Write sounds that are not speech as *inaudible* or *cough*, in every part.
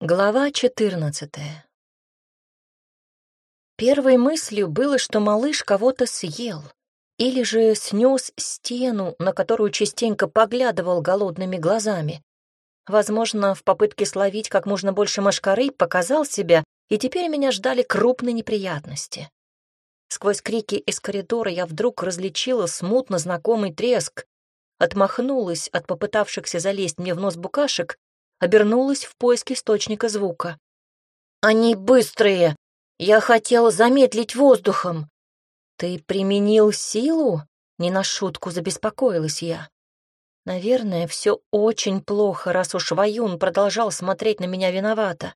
Глава 14 Первой мыслью было, что малыш кого-то съел, или же снес стену, на которую частенько поглядывал голодными глазами. Возможно, в попытке словить как можно больше мошкары показал себя, и теперь меня ждали крупные неприятности. Сквозь крики из коридора я вдруг различила смутно знакомый треск, отмахнулась от попытавшихся залезть мне в нос букашек обернулась в поиск источника звука. «Они быстрые! Я хотела замедлить воздухом!» «Ты применил силу?» — не на шутку забеспокоилась я. Наверное, все очень плохо, раз уж Ваюн продолжал смотреть на меня виновато.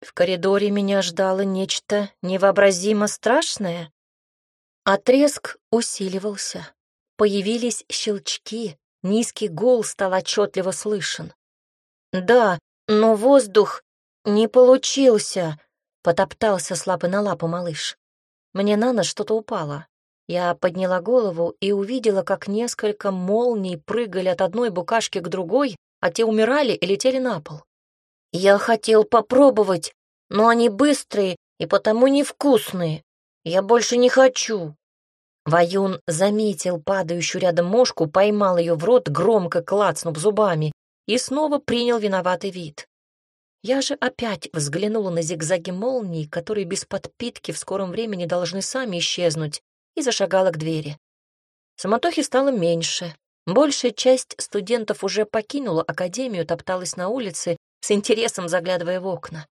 В коридоре меня ждало нечто невообразимо страшное. Отрезк усиливался. Появились щелчки, низкий гул стал отчетливо слышен. «Да, но воздух не получился», — потоптался с лапы на лапу малыш. Мне на нос что-то упало. Я подняла голову и увидела, как несколько молний прыгали от одной букашки к другой, а те умирали и летели на пол. «Я хотел попробовать, но они быстрые и потому невкусные. Я больше не хочу». Ваюн заметил падающую рядом мошку, поймал ее в рот, громко клацнув зубами, и снова принял виноватый вид. Я же опять взглянула на зигзаги молний, которые без подпитки в скором времени должны сами исчезнуть, и зашагала к двери. Самотохи стало меньше. Большая часть студентов уже покинула академию, топталась на улице, с интересом заглядывая в окна.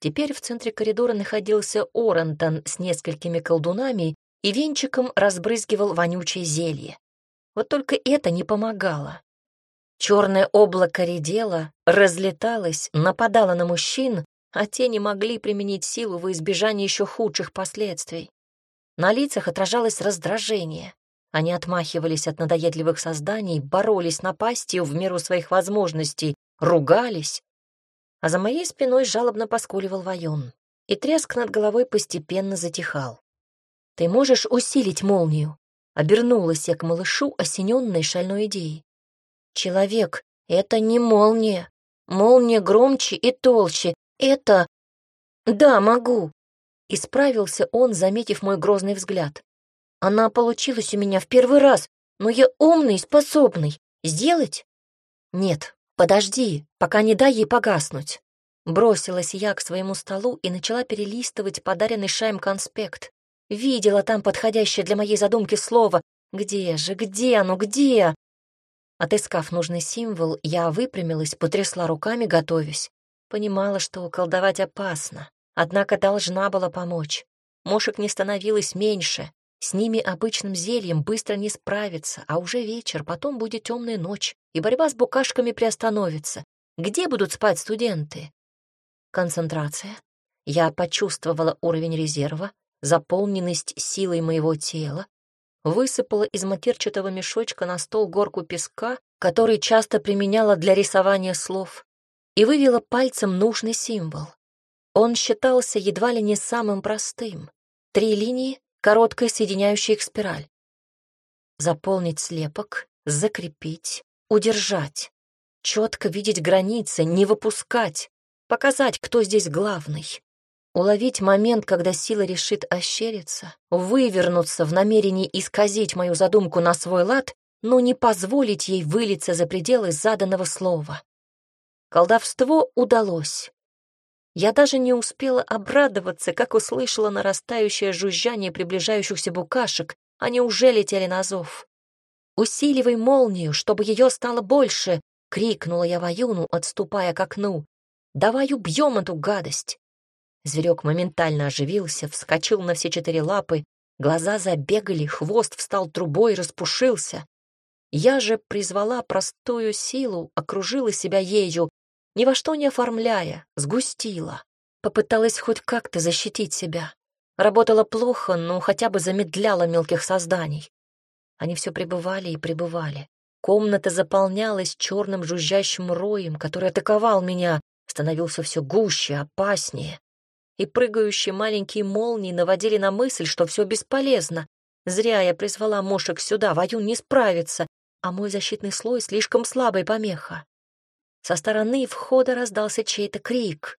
Теперь в центре коридора находился Орантон с несколькими колдунами и венчиком разбрызгивал вонючее зелье. Вот только это не помогало. Черное облако редело, разлеталось, нападало на мужчин, а те не могли применить силу во избежание еще худших последствий. На лицах отражалось раздражение. Они отмахивались от надоедливых созданий, боролись напастью в меру своих возможностей, ругались. А за моей спиной жалобно поскуливал воен, и треск над головой постепенно затихал. «Ты можешь усилить молнию?» Обернулась я к малышу, осененной шальной идеей. Человек — это не молния. Молния громче и толще. Это... Да, могу. Исправился он, заметив мой грозный взгляд. Она получилась у меня в первый раз, но я умный и способный. Сделать? Нет, подожди, пока не дай ей погаснуть. Бросилась я к своему столу и начала перелистывать подаренный Шаем конспект. Видела там подходящее для моей задумки слово. Где же, где оно, где? Отыскав нужный символ, я выпрямилась, потрясла руками, готовясь. Понимала, что колдовать опасно, однако должна была помочь. Мошек не становилось меньше. С ними обычным зельем быстро не справиться, а уже вечер, потом будет темная ночь, и борьба с букашками приостановится. Где будут спать студенты? Концентрация. Я почувствовала уровень резерва, заполненность силой моего тела, высыпала из матерчатого мешочка на стол горку песка, который часто применяла для рисования слов, и вывела пальцем нужный символ. Он считался едва ли не самым простым. Три линии, короткая соединяющая их спираль. Заполнить слепок, закрепить, удержать. Четко видеть границы, не выпускать, показать, кто здесь главный. Уловить момент, когда сила решит ощериться, вывернуться в намерении исказить мою задумку на свой лад, но не позволить ей вылиться за пределы заданного слова. Колдовство удалось. Я даже не успела обрадоваться, как услышала нарастающее жужжание приближающихся букашек, они уже летели на зов. «Усиливай молнию, чтобы ее стало больше!» — крикнула я Ваюну, отступая к окну. «Давай убьем эту гадость!» Зверек моментально оживился, вскочил на все четыре лапы, глаза забегали, хвост встал трубой распушился. Я же призвала простую силу, окружила себя ею, ни во что не оформляя, сгустила. Попыталась хоть как-то защитить себя. Работала плохо, но хотя бы замедляла мелких созданий. Они все пребывали и пребывали. Комната заполнялась черным жужжащим роем, который атаковал меня, становился все гуще, опаснее и прыгающие маленькие молнии наводили на мысль, что все бесполезно. Зря я призвала мошек сюда, Ваюн не справится, а мой защитный слой слишком слабая помеха. Со стороны входа раздался чей-то крик.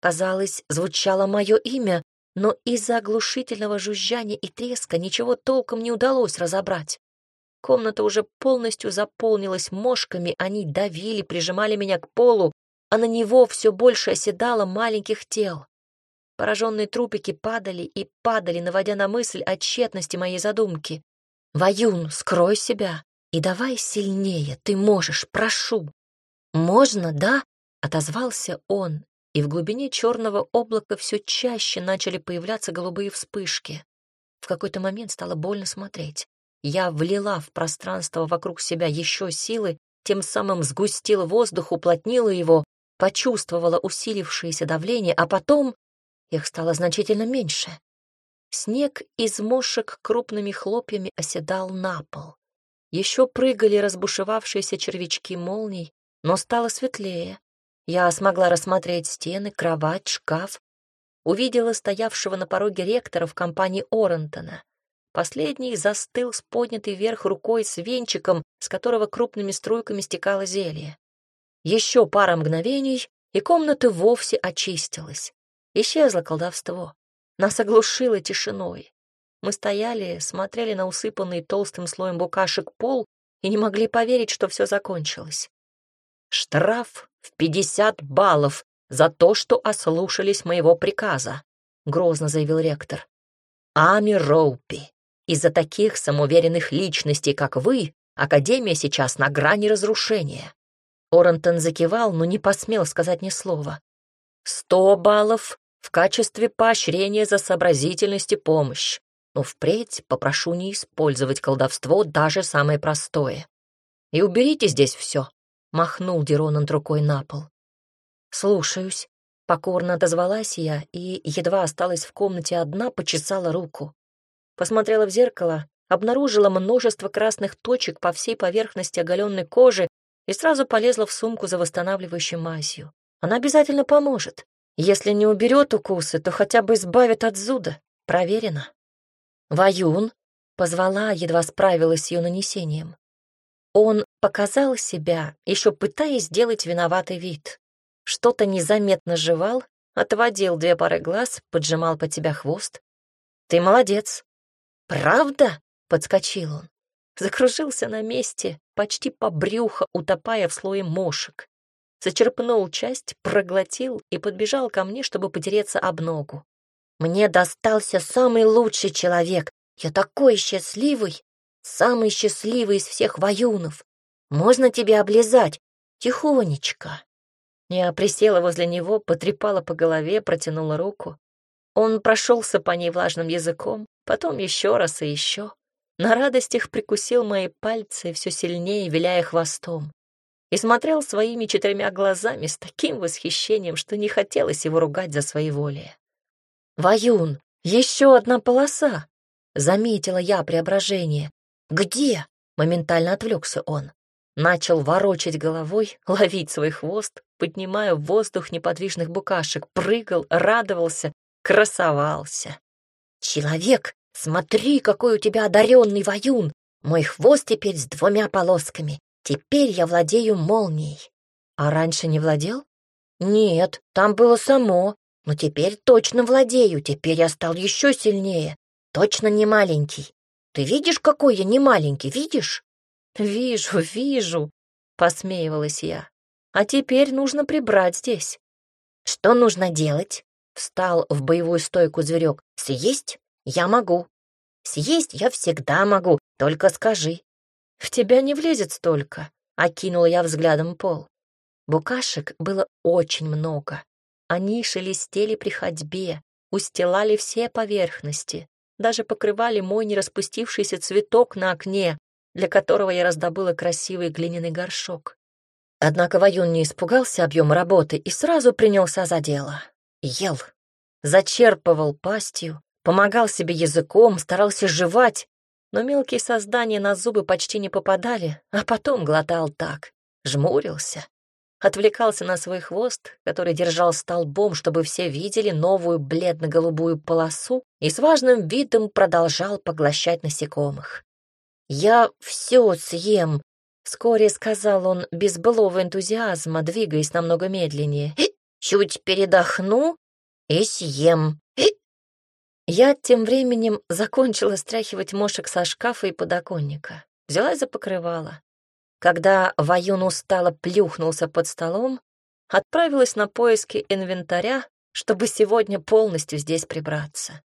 Казалось, звучало мое имя, но из-за оглушительного жужжания и треска ничего толком не удалось разобрать. Комната уже полностью заполнилась мошками, они давили, прижимали меня к полу, а на него все больше оседало маленьких тел. Пораженные трупики падали и падали, наводя на мысль о тщетности моей задумки. «Ваюн, скрой себя и давай сильнее, ты можешь, прошу». «Можно, да?» — отозвался он, и в глубине черного облака все чаще начали появляться голубые вспышки. В какой-то момент стало больно смотреть. Я влила в пространство вокруг себя еще силы, тем самым сгустила воздух, уплотнила его, почувствовала усилившееся давление, а потом их стало значительно меньше. Снег из мошек крупными хлопьями оседал на пол. Еще прыгали разбушевавшиеся червячки молний, но стало светлее. Я смогла рассмотреть стены, кровать, шкаф. Увидела стоявшего на пороге ректора в компании Орентона. Последний застыл с поднятой вверх рукой с венчиком, с которого крупными струйками стекало зелье. Еще пара мгновений, и комната вовсе очистилась. Исчезло колдовство. Нас оглушило тишиной. Мы стояли, смотрели на усыпанный толстым слоем букашек пол и не могли поверить, что все закончилось. «Штраф в пятьдесят баллов за то, что ослушались моего приказа», — грозно заявил ректор. «Ами Роупи, из-за таких самоуверенных личностей, как вы, Академия сейчас на грани разрушения». Орантон закивал, но не посмел сказать ни слова. «Сто баллов в качестве поощрения за сообразительность и помощь, но впредь попрошу не использовать колдовство даже самое простое. И уберите здесь все, махнул Деронант рукой на пол. «Слушаюсь», — покорно отозвалась я и, едва осталась в комнате одна, почесала руку. Посмотрела в зеркало, обнаружила множество красных точек по всей поверхности оголенной кожи и сразу полезла в сумку за восстанавливающей мазью. Она обязательно поможет. Если не уберет укусы, то хотя бы избавит от зуда. Проверено. «Ваюн», — позвала, едва справилась с ее нанесением. Он показал себя, еще пытаясь сделать виноватый вид. Что-то незаметно жевал, отводил две пары глаз, поджимал под тебя хвост. «Ты молодец!» «Правда?» — подскочил он. Закружился на месте, почти по брюхо, утопая в слое мошек. Зачерпнул часть, проглотил и подбежал ко мне, чтобы потереться об ногу. «Мне достался самый лучший человек. Я такой счастливый!» Самый счастливый из всех воюнов. Можно тебе облизать? Тихонечко. Я присела возле него, потрепала по голове, протянула руку. Он прошелся по ней влажным языком, потом еще раз и еще. На радостях прикусил мои пальцы, все сильнее виляя хвостом. И смотрел своими четырьмя глазами с таким восхищением, что не хотелось его ругать за свои воли. «Ваюн, еще одна полоса!» — заметила я преображение. «Где?» — моментально отвлекся он. Начал ворочать головой, *laughs* ловить свой хвост, поднимая в воздух неподвижных букашек, прыгал, радовался, красовался. «Человек, смотри, какой у тебя одаренный воюн! Мой хвост теперь с двумя полосками. Теперь я владею молнией». «А раньше не владел?» «Нет, там было само. Но теперь точно владею, теперь я стал еще сильнее. Точно не маленький. Ты видишь, какой я не маленький, видишь?» «Вижу, вижу», — посмеивалась я. «А теперь нужно прибрать здесь». «Что нужно делать?» — встал в боевую стойку зверек. «Съесть? Я могу. Съесть я всегда могу, только скажи». «В тебя не влезет столько», — окинула я взглядом пол. Букашек было очень много. Они шелестели при ходьбе, устилали все поверхности даже покрывали мой нераспустившийся цветок на окне, для которого я раздобыла красивый глиняный горшок. Однако Ваюн не испугался объема работы и сразу принялся за дело. Ел, зачерпывал пастью, помогал себе языком, старался жевать, но мелкие создания на зубы почти не попадали, а потом глотал так, жмурился, отвлекался на свой хвост, который держал столбом, чтобы все видели новую бледно-голубую полосу, и с важным видом продолжал поглощать насекомых. «Я все съем», — вскоре сказал он без былого энтузиазма, двигаясь намного медленнее. Чуть передохну и съем. Я тем временем закончила стряхивать мошек со шкафа и подоконника. Взялась за покрывало. Когда Ваюн устало плюхнулся под столом, отправилась на поиски инвентаря, чтобы сегодня полностью здесь прибраться.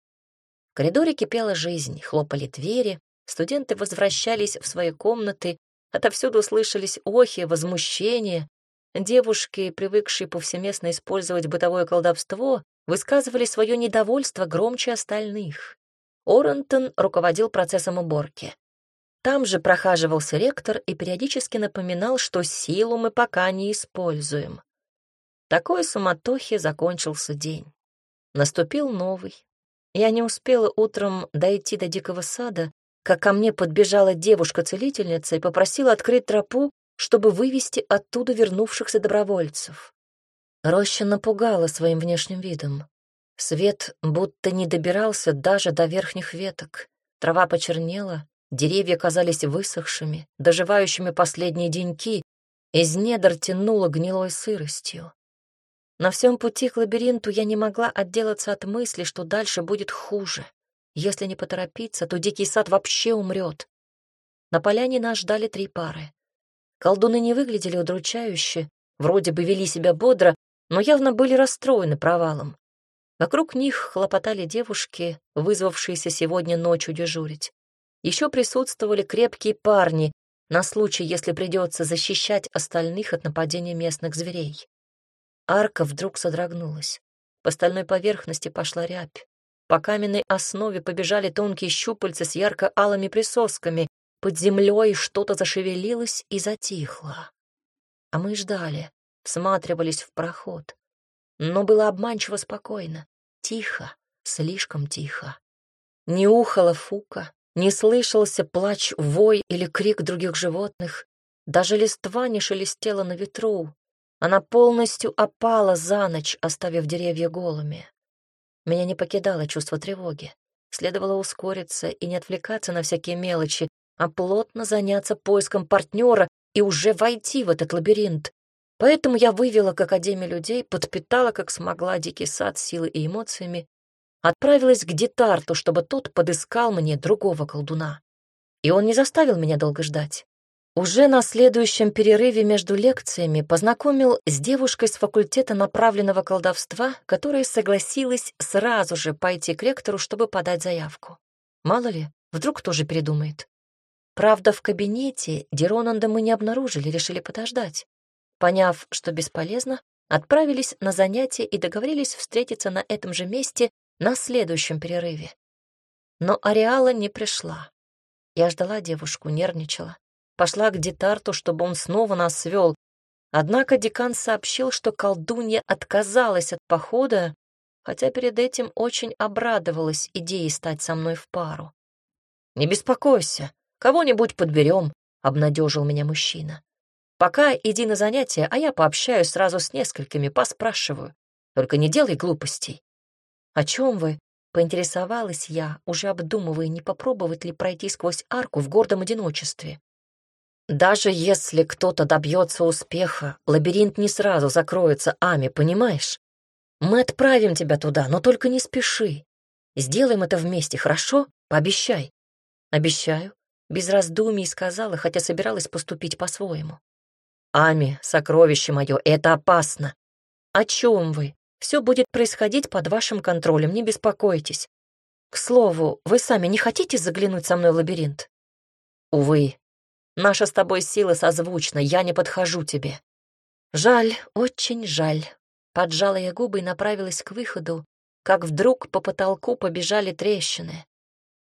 В коридоре кипела жизнь, хлопали двери, студенты возвращались в свои комнаты, отовсюду слышались охи, возмущения. Девушки, привыкшие повсеместно использовать бытовое колдовство, высказывали свое недовольство громче остальных. Орентон руководил процессом уборки. Там же прохаживался ректор и периодически напоминал, что силу мы пока не используем. Такой суматохе закончился день. Наступил новый. Я не успела утром дойти до дикого сада, как ко мне подбежала девушка-целительница и попросила открыть тропу, чтобы вывести оттуда вернувшихся добровольцев. Роща напугала своим внешним видом. Свет будто не добирался даже до верхних веток. Трава почернела, деревья казались высохшими, доживающими последние деньки, из недр тянуло гнилой сыростью. На всем пути к лабиринту я не могла отделаться от мысли, что дальше будет хуже. Если не поторопиться, то дикий сад вообще умрет. На поляне нас ждали три пары. Колдуны не выглядели удручающе, вроде бы вели себя бодро, но явно были расстроены провалом. Вокруг них хлопотали девушки, вызвавшиеся сегодня ночью дежурить. Еще присутствовали крепкие парни на случай, если придется защищать остальных от нападения местных зверей. Арка вдруг содрогнулась. По стальной поверхности пошла рябь. По каменной основе побежали тонкие щупальца с ярко-алыми присосками. Под землей что-то зашевелилось и затихло. А мы ждали всматривались в проход. Но было обманчиво спокойно, тихо, слишком тихо. Не ухала фука, не слышался плач, вой или крик других животных. Даже листва не шелестела на ветру. Она полностью опала за ночь, оставив деревья голыми. Меня не покидало чувство тревоги. Следовало ускориться и не отвлекаться на всякие мелочи, а плотно заняться поиском партнера и уже войти в этот лабиринт, Поэтому я вывела к Академии людей, подпитала, как смогла, дикий сад силой и эмоциями, отправилась к Детарту, чтобы тот подыскал мне другого колдуна. И он не заставил меня долго ждать. Уже на следующем перерыве между лекциями познакомил с девушкой с факультета направленного колдовства, которая согласилась сразу же пойти к ректору, чтобы подать заявку. Мало ли, вдруг тоже передумает. Правда, в кабинете Деронанда мы не обнаружили, решили подождать. Поняв, что бесполезно, отправились на занятия и договорились встретиться на этом же месте на следующем перерыве. Но Ареала не пришла. Я ждала девушку, нервничала. Пошла к Детарту, чтобы он снова нас свел. Однако декан сообщил, что колдунья отказалась от похода, хотя перед этим очень обрадовалась идее стать со мной в пару. «Не беспокойся, кого-нибудь подберем», — обнадежил меня мужчина. Пока иди на занятия, а я пообщаюсь сразу с несколькими, поспрашиваю. Только не делай глупостей. О чем вы? Поинтересовалась я, уже обдумывая, не попробовать ли пройти сквозь арку в гордом одиночестве. Даже если кто-то добьется успеха, лабиринт не сразу закроется, Ами, понимаешь? Мы отправим тебя туда, но только не спеши. Сделаем это вместе, хорошо? Пообещай. Обещаю. Без раздумий сказала, хотя собиралась поступить по-своему. «Ами, сокровище мое, это опасно». «О чем вы? Все будет происходить под вашим контролем, не беспокойтесь. К слову, вы сами не хотите заглянуть со мной в лабиринт?» «Увы, наша с тобой сила созвучна, я не подхожу тебе». «Жаль, очень жаль». Поджала я губы и направилась к выходу, как вдруг по потолку побежали трещины.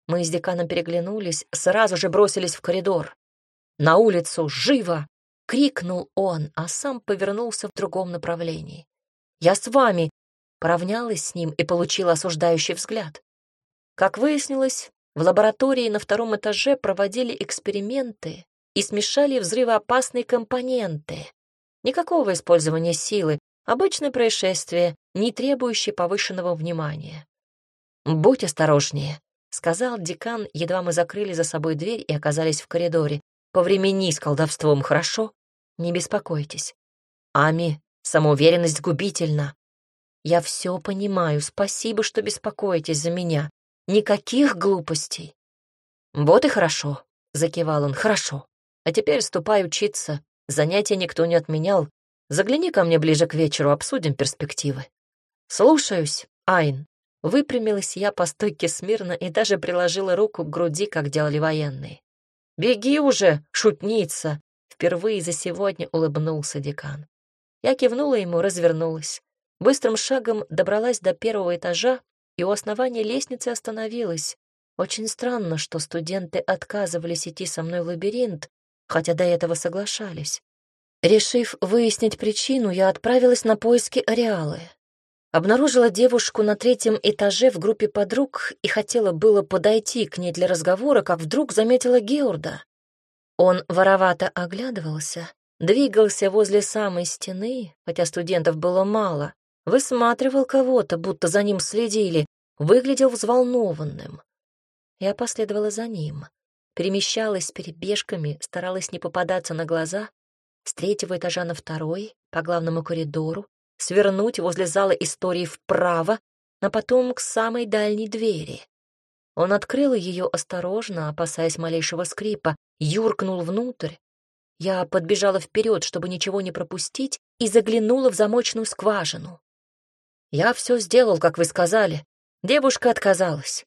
Мы с деканом переглянулись, сразу же бросились в коридор. «На улицу! Живо!» Крикнул он, а сам повернулся в другом направлении. «Я с вами!» Поравнялась с ним и получила осуждающий взгляд. Как выяснилось, в лаборатории на втором этаже проводили эксперименты и смешали взрывоопасные компоненты. Никакого использования силы, обычное происшествие, не требующее повышенного внимания. «Будь осторожнее», — сказал декан, едва мы закрыли за собой дверь и оказались в коридоре. «Повремени с колдовством, хорошо?» Не беспокойтесь. Ами, самоуверенность губительна. Я все понимаю, спасибо, что беспокоитесь за меня. Никаких глупостей. Вот и хорошо, закивал он, хорошо. А теперь ступай учиться. Занятия никто не отменял. Загляни ко мне ближе к вечеру, обсудим перспективы. Слушаюсь, Айн. Выпрямилась я по стойке смирно и даже приложила руку к груди, как делали военные. «Беги уже, шутница!» Впервые за сегодня улыбнулся декан. Я кивнула ему, развернулась. Быстрым шагом добралась до первого этажа и у основания лестницы остановилась. Очень странно, что студенты отказывались идти со мной в лабиринт, хотя до этого соглашались. Решив выяснить причину, я отправилась на поиски ареалы. Обнаружила девушку на третьем этаже в группе подруг и хотела было подойти к ней для разговора, как вдруг заметила Георда. Он воровато оглядывался, двигался возле самой стены, хотя студентов было мало, Высматривал кого-то, будто за ним следили, выглядел взволнованным. Я последовала за ним. Перемещалась перебежками, старалась не попадаться на глаза, с третьего этажа на второй, по главному коридору, свернуть возле зала истории вправо, а потом к самой дальней двери. Он открыл ее осторожно, опасаясь малейшего скрипа, юркнул внутрь. Я подбежала вперед, чтобы ничего не пропустить, и заглянула в замочную скважину. «Я все сделал, как вы сказали. Девушка отказалась».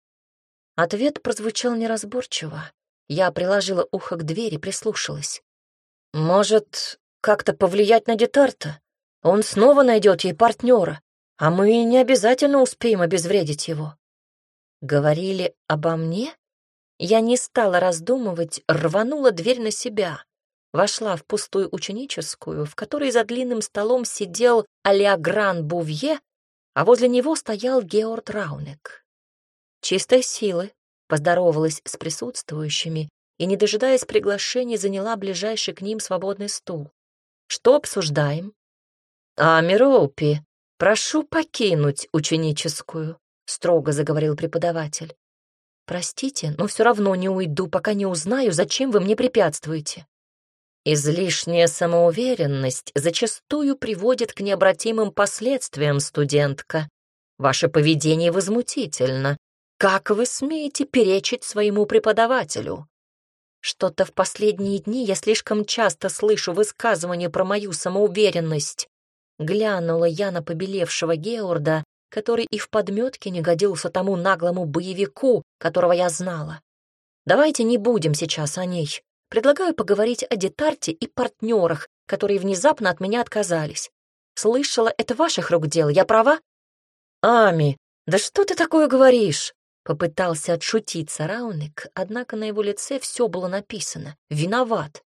Ответ прозвучал неразборчиво. Я приложила ухо к двери, прислушалась. «Может, как-то повлиять на Детарта? Он снова найдет ей партнера, а мы не обязательно успеем обезвредить его». Говорили обо мне? Я не стала раздумывать, рванула дверь на себя. Вошла в пустую ученическую, в которой за длинным столом сидел Алиагран Бувье а возле него стоял Георг Раунек. Чистой силы поздоровалась с присутствующими и, не дожидаясь приглашения, заняла ближайший к ним свободный стул. «Что обсуждаем?» «А, Мироупи, прошу покинуть ученическую», — строго заговорил преподаватель. «Простите, но все равно не уйду, пока не узнаю, зачем вы мне препятствуете». Излишняя самоуверенность зачастую приводит к необратимым последствиям, студентка. Ваше поведение возмутительно. Как вы смеете перечить своему преподавателю? Что-то в последние дни я слишком часто слышу высказывания про мою самоуверенность. Глянула я на побелевшего Георда, который и в подметке не годился тому наглому боевику, которого я знала. Давайте не будем сейчас о ней. Предлагаю поговорить о Детарте и партнерах, которые внезапно от меня отказались. Слышала, это ваших рук дело, я права? Ами, да что ты такое говоришь? Попытался отшутиться Рауник, однако на его лице все было написано. Виноват.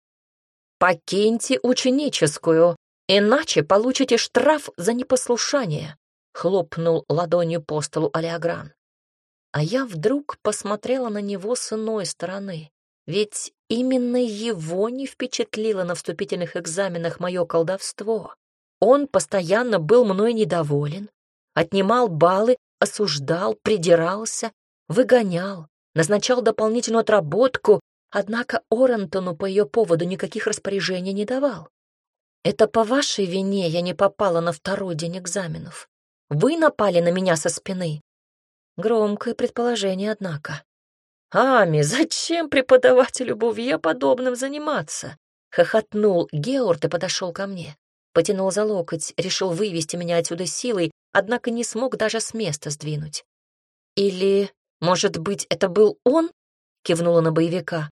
«Покиньте ученическую, иначе получите штраф за непослушание», — хлопнул ладонью по столу Алиагран. А я вдруг посмотрела на него с иной стороны. Ведь именно его не впечатлило на вступительных экзаменах мое колдовство. Он постоянно был мной недоволен, отнимал баллы, осуждал, придирался, выгонял, назначал дополнительную отработку, однако Орентону по ее поводу никаких распоряжений не давал. Это по вашей вине я не попала на второй день экзаменов. Вы напали на меня со спины. Громкое предположение, однако. «Ами, зачем преподавателю Бувье подобным заниматься?» Хохотнул Георг и подошел ко мне. Потянул за локоть, решил вывести меня отсюда силой, однако не смог даже с места сдвинуть. «Или, может быть, это был он?» — кивнула на боевика.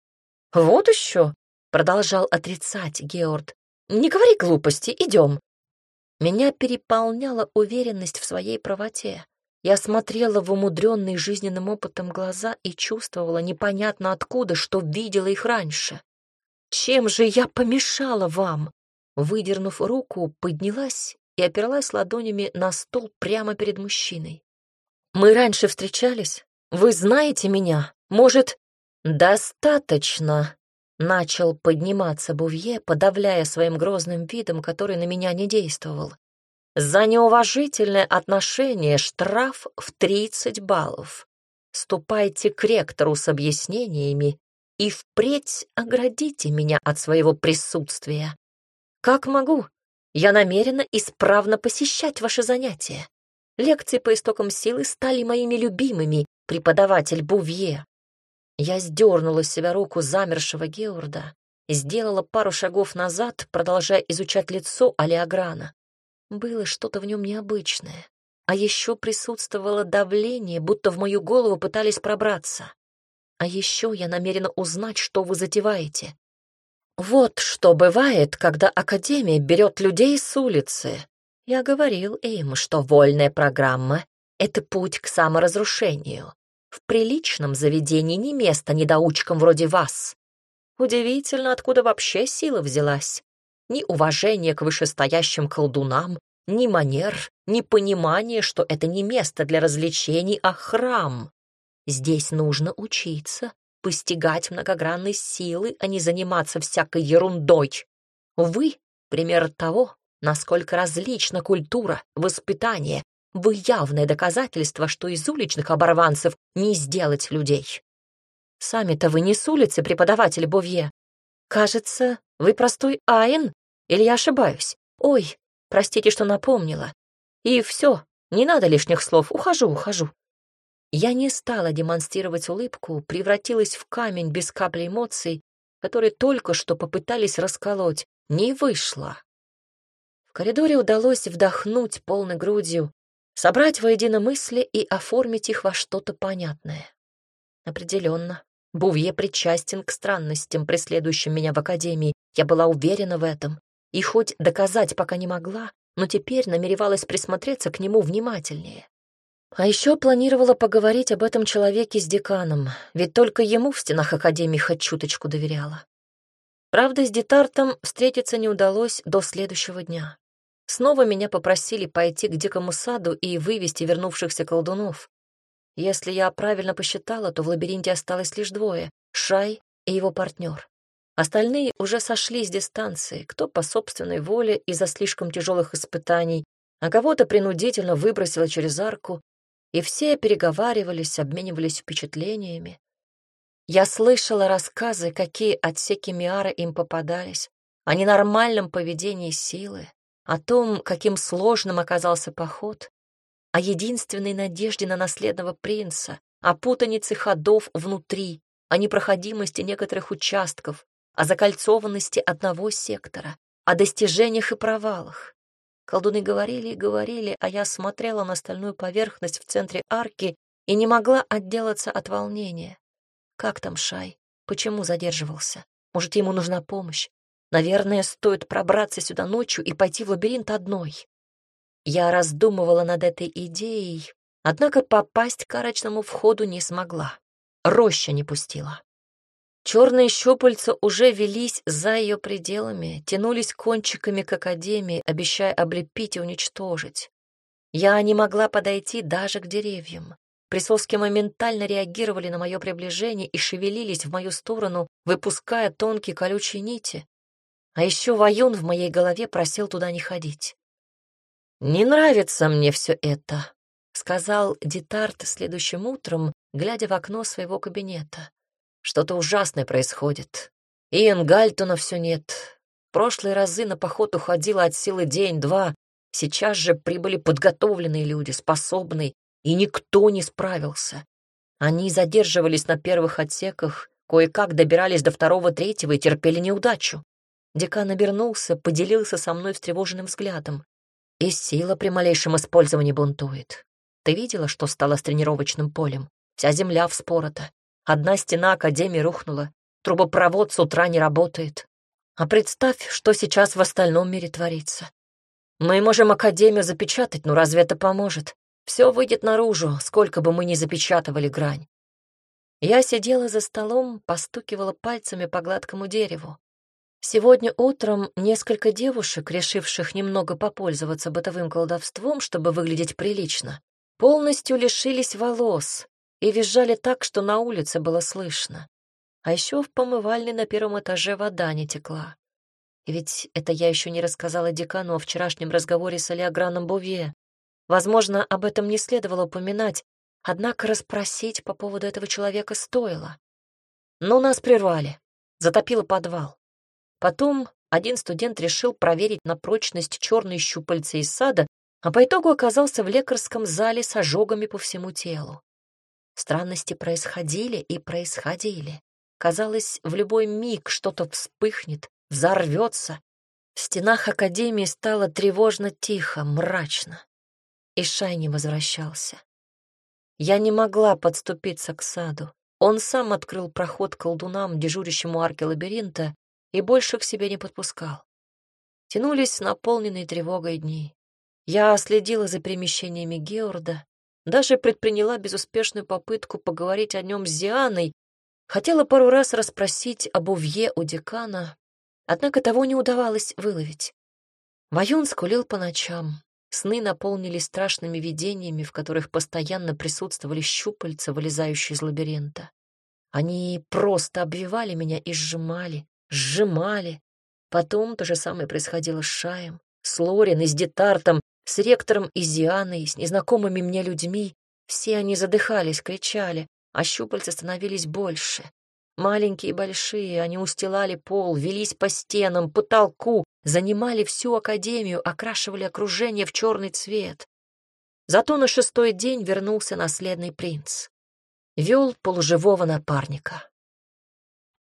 «Вот еще!» — продолжал отрицать Георг. «Не говори глупости, идем!» Меня переполняла уверенность в своей правоте. Я смотрела в умудренные жизненным опытом глаза и чувствовала непонятно откуда, что видела их раньше. «Чем же я помешала вам?» Выдернув руку, поднялась и оперлась ладонями на стол прямо перед мужчиной. «Мы раньше встречались? Вы знаете меня? Может...» «Достаточно!» — начал подниматься Бувье, подавляя своим грозным видом, который на меня не действовал. За неуважительное отношение штраф в 30 баллов. Ступайте к ректору с объяснениями и впредь оградите меня от своего присутствия. Как могу? Я намерена исправно посещать ваши занятия. Лекции по истокам силы стали моими любимыми, преподаватель Бувье. Я сдернула с себя руку замершего Георда и сделала пару шагов назад, продолжая изучать лицо Алиаграна. Было что-то в нем необычное. А еще присутствовало давление, будто в мою голову пытались пробраться. А еще я намерена узнать, что вы затеваете. Вот что бывает, когда Академия берет людей с улицы. Я говорил им, что вольная программа — это путь к саморазрушению. В приличном заведении не место недоучкам вроде вас. Удивительно, откуда вообще сила взялась. Ни уважения к вышестоящим колдунам, ни манер, ни понимания, что это не место для развлечений, а храм. Здесь нужно учиться, постигать многогранные силы, а не заниматься всякой ерундой. Вы — пример того, насколько различна культура, воспитание. Вы явное доказательство, что из уличных оборванцев не сделать людей. Сами-то вы не с улицы, преподаватель Бовье. Кажется, вы простой Айн, или я ошибаюсь? Ой, Простите, что напомнила. И все, не надо лишних слов, ухожу, ухожу. Я не стала демонстрировать улыбку, превратилась в камень без капли эмоций, которые только что попытались расколоть. Не вышло. В коридоре удалось вдохнуть полной грудью, собрать воедино мысли и оформить их во что-то понятное. Определенно, Бувье причастен к странностям, преследующим меня в академии. Я была уверена в этом и хоть доказать пока не могла, но теперь намеревалась присмотреться к нему внимательнее. А еще планировала поговорить об этом человеке с деканом, ведь только ему в стенах Академии хоть чуточку доверяла. Правда, с Детартом встретиться не удалось до следующего дня. Снова меня попросили пойти к дикому саду и вывести вернувшихся колдунов. Если я правильно посчитала, то в лабиринте осталось лишь двое — Шай и его партнер. Остальные уже сошли с дистанции, кто по собственной воле из-за слишком тяжелых испытаний, а кого-то принудительно выбросило через арку, и все переговаривались, обменивались впечатлениями. Я слышала рассказы, какие отсеки Миара им попадались, о ненормальном поведении силы, о том, каким сложным оказался поход, о единственной надежде на наследного принца, о путанице ходов внутри, о непроходимости некоторых участков, о закольцованности одного сектора, о достижениях и провалах. Колдуны говорили и говорили, а я смотрела на стальную поверхность в центре арки и не могла отделаться от волнения. Как там Шай? Почему задерживался? Может, ему нужна помощь? Наверное, стоит пробраться сюда ночью и пойти в лабиринт одной. Я раздумывала над этой идеей, однако попасть к арочному входу не смогла. Роща не пустила. Черные щупальца уже велись за ее пределами, тянулись кончиками к академии, обещая облепить и уничтожить. Я не могла подойти даже к деревьям. Присоски моментально реагировали на мое приближение и шевелились в мою сторону, выпуская тонкие колючие нити. А еще воюн в моей голове просил туда не ходить. «Не нравится мне все это», — сказал Детарт следующим утром, глядя в окно своего кабинета. Что-то ужасное происходит. Иэн Гальтона все нет. Прошлые разы на поход уходила от силы день-два. Сейчас же прибыли подготовленные люди, способные, и никто не справился. Они задерживались на первых отсеках, кое-как добирались до второго-третьего и терпели неудачу. Декан обернулся, поделился со мной встревоженным взглядом. И сила при малейшем использовании бунтует. Ты видела, что стало с тренировочным полем? Вся земля вспорота. Одна стена Академии рухнула, трубопровод с утра не работает. А представь, что сейчас в остальном мире творится. Мы можем Академию запечатать, но разве это поможет? Все выйдет наружу, сколько бы мы ни запечатывали грань. Я сидела за столом, постукивала пальцами по гладкому дереву. Сегодня утром несколько девушек, решивших немного попользоваться бытовым колдовством, чтобы выглядеть прилично, полностью лишились волос, и визжали так, что на улице было слышно. А еще в помывальне на первом этаже вода не текла. И ведь это я еще не рассказала декану о вчерашнем разговоре с Алиаграном Буве. Возможно, об этом не следовало упоминать, однако расспросить по поводу этого человека стоило. Но нас прервали, затопило подвал. Потом один студент решил проверить на прочность черные щупальца из сада, а по итогу оказался в лекарском зале с ожогами по всему телу. Странности происходили и происходили. Казалось, в любой миг что-то вспыхнет, взорвется. В стенах Академии стало тревожно тихо, мрачно. И Шай не возвращался. Я не могла подступиться к саду. Он сам открыл проход колдунам, дежурящему арке лабиринта, и больше к себе не подпускал. Тянулись наполненные тревогой дни. Я следила за перемещениями Георда, даже предприняла безуспешную попытку поговорить о нем с Зианой, хотела пару раз расспросить об Увье у декана, однако того не удавалось выловить. Ваюн скулил по ночам, сны наполнились страшными видениями, в которых постоянно присутствовали щупальца, вылезающие из лабиринта. Они просто обвивали меня и сжимали, сжимали. Потом то же самое происходило с Шаем, с Лорин и с Детартом, с ректором и Зианой, с незнакомыми мне людьми. Все они задыхались, кричали, а щупальца становились больше. Маленькие и большие, они устилали пол, велись по стенам, потолку, занимали всю академию, окрашивали окружение в черный цвет. Зато на шестой день вернулся наследный принц. Вел полуживого напарника.